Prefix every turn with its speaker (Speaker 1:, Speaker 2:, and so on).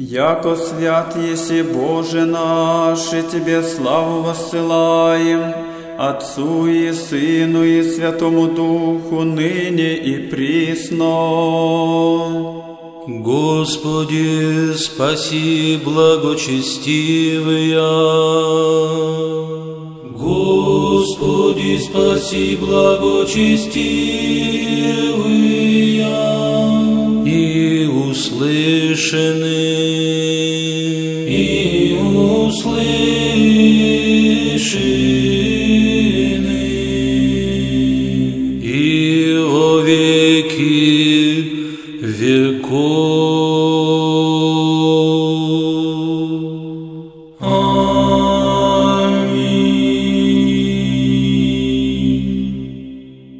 Speaker 1: Яко свят еси Боже наш, и Тебе славу воссылаем, Отцу и Сыну и Святому Духу, ныне и присно.
Speaker 2: Господи, спаси благочестивые. Господи, спаси благочестивые услышаны, и услышаны, и во веки веков.